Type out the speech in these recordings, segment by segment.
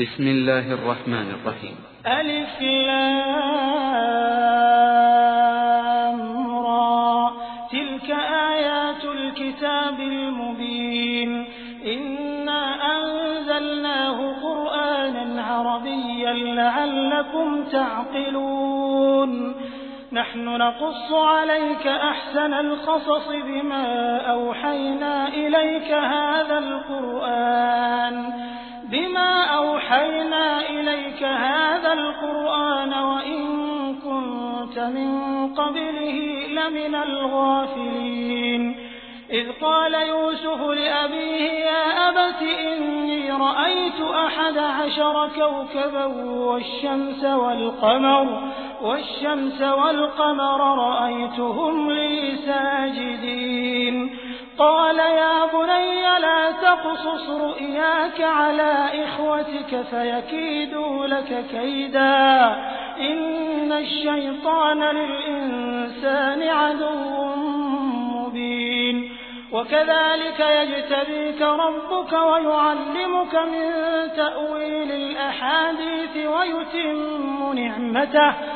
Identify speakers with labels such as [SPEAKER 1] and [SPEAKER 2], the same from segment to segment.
[SPEAKER 1] بسم الله الرحمن الرحيم.
[SPEAKER 2] ألف لام را. تلك آيات الكتاب المبين. إنا أنزلناه قرآنا عربيا لعلكم تعقلون. نحن نقص عليك أحسن القصص بما أوحينا إليك هذا القرآن. بما أوحينا إليك هذا القرآن وإن كنت من قبله لمن الغافلين. إذ قال يوسف لأبيه يا أبت إني رأيت أحد عشر كوكبا والشمس والقمر والشمس والقمر رأيتهم لي ساجدين. قال تقصص رؤياك على إخوتك فيكيدوا لك كيدا. إن الشيطان للإنسان عدو مبين. وكذلك يجتبيك ربك ويعلمك من تأويل الأحاديث ويتم نعمته.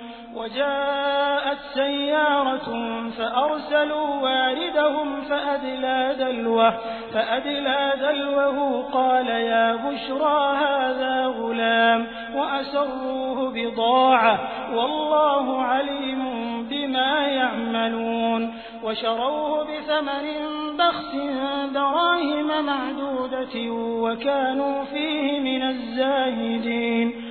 [SPEAKER 2] وجاءت سيارة فأرسلوا واردهم فأدلى دلوه, فأدلى دلوه قال يا بشرى هذا غلام وأسروه بضاعة والله عليم بما يعملون وشروه بثمن بخس دراهم معدودة وكانوا فيه من الزاهدين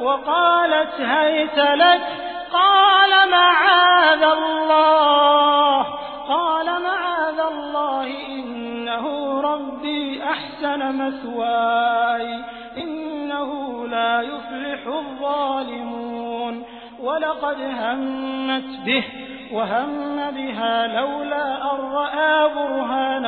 [SPEAKER 2] وقالت هيت لك قال معاذ الله قال معاذ الله إنه ربي أحسن مثواي إنه لا يفلح الظالمون ولقد همت به وهم بها لولا أن رأى برهان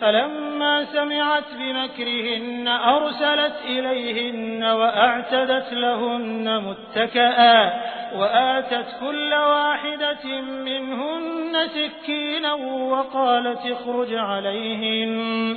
[SPEAKER 2] فلما سمعت بمكرهن أرسلت إليهن وأعتدت لهن متكئا وآتت كل واحدة منهن سكينا وقالت اخرج عليهن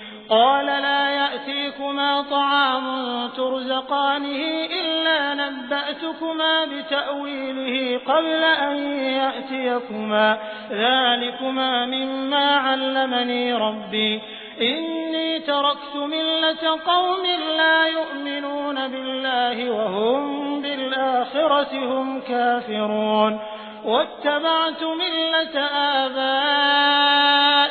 [SPEAKER 2] قال لا يأتيكما طعام ترزقانه إلا نبأتكما بتأويله قبل أن يأتيكما. ذلكما مما علمني ربي. إني تركت ملة قوم لا يؤمنون بالله وهم بالآخرة هم كافرون. واتبعت ملة آبائي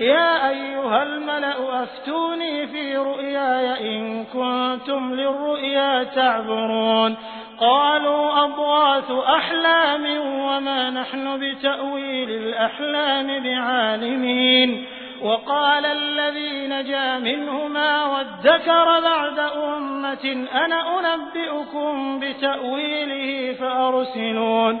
[SPEAKER 2] يا أيها الملأ أفتوني في رؤياي إن كنتم للرؤيا تعبرون. قالوا أضغاث أحلام وما نحن بتأويل الأحلام بعالمين. وقال الذي نجا منهما وادكر بعد أمة أنا أنبئكم بتأويله فأرسلون.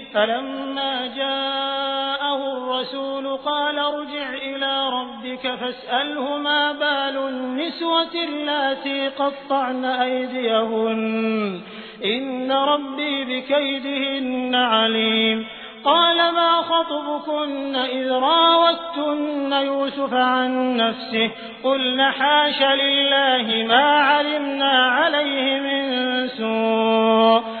[SPEAKER 2] فلما جاءه الرسول قال ارجع إلى ربك فاسأله ما بال النسوة اللاتي قطعن أيديهن. إن ربي بكيدهن عليم. قال ما خطبكن إذ راوتن يوسف عن نفسه؟ قلن حاش لله ما علمنا عليه من سوء.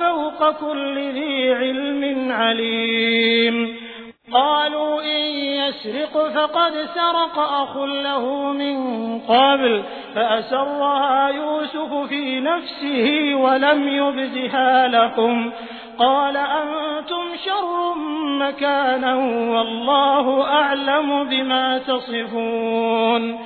[SPEAKER 2] وفوق كل ذي علم عليم. قالوا إن يسرق فقد سرق أخ له من قبل فأسرها يوسف في نفسه ولم يبدها لكم. قال أنتم شر مكانا والله أعلم بما تصفون.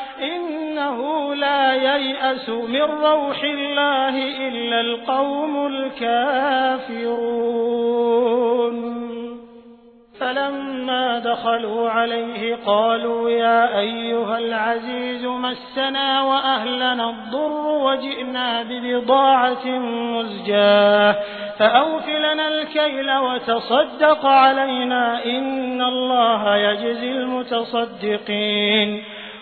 [SPEAKER 2] إنه لا ييأس من روح الله إلا القوم الكافرون. فلما دخلوا عليه قالوا يا أيها العزيز مسنا وأهلنا الضر وجئنا ببضاعة مزجاة. فأوف لنا الكيل وتصدق علينا إن الله يجزي المتصدقين.